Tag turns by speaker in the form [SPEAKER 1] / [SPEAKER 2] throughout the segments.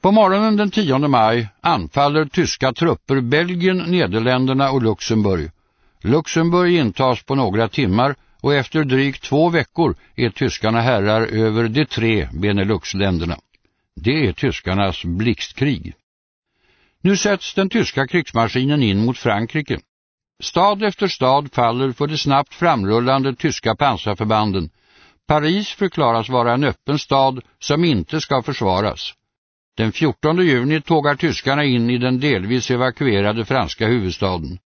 [SPEAKER 1] På morgonen den 10 maj anfaller tyska trupper Belgien, Nederländerna och Luxemburg. Luxemburg intas på några timmar och efter drygt två veckor är tyskarna herrar över de tre Beneluxländerna. Det är tyskarnas blixtkrig. Nu sätts den tyska krigsmaskinen in mot Frankrike. Stad efter stad faller för de snabbt framrullande tyska pansarförbanden. Paris förklaras vara en öppen stad som inte ska försvaras. Den 14 juni tågar tyskarna in i den delvis evakuerade franska huvudstaden.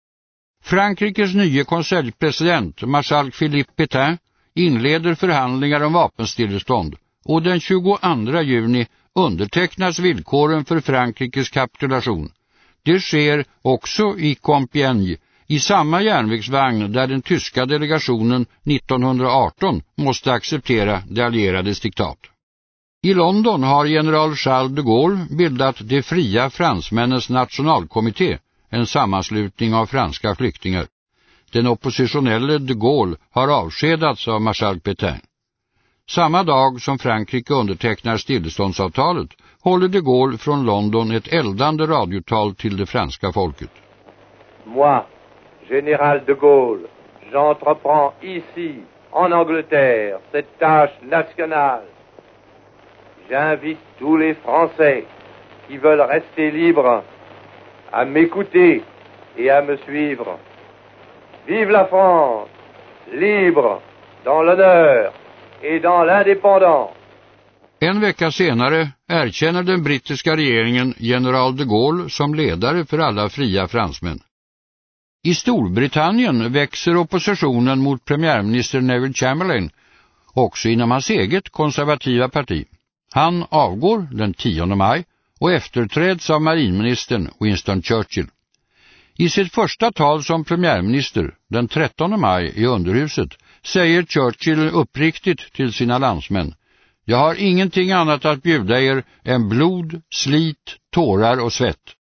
[SPEAKER 1] Frankrikes nye konseljpresident, marskalk Philippe Pétain, inleder förhandlingar om vapenstillestånd och den 22 juni undertecknas villkoren för Frankrikes kapitulation. Det sker också i Compiègne, i samma järnvägsvagn där den tyska delegationen 1918 måste acceptera de allierades diktat. I London har general Charles de Gaulle bildat de fria fransmännens nationalkommitté, en sammanslutning av franska flyktingar. Den oppositionelle de Gaulle har avskedats av marskalk Pétain. Samma dag som Frankrike undertecknar stilleståndsavtalet håller de Gaulle från London ett eldande radiotal till det franska folket.
[SPEAKER 2] Moi, general de Gaulle, j'entreprends ici, en Angleterre, cette tâche nationale. J'invite tous les Français qui veulent rester libres à m'écouter et à me suivre. Vive la France, libre, dans l'honneur et dans l'indépendance.
[SPEAKER 1] En vecka senare erkänner den brittiska regeringen general de Gaulle som ledare för alla fria fransmän. I Storbritannien växer oppositionen mot premiärminister Neville Chamberlain också inom hans eget konservativa parti. Han avgår den 10 maj och efterträds av marinministern Winston Churchill. I sitt första tal som premiärminister den 13 maj i underhuset säger Churchill uppriktigt till sina landsmän Jag har ingenting annat att bjuda er än blod, slit, tårar och svett.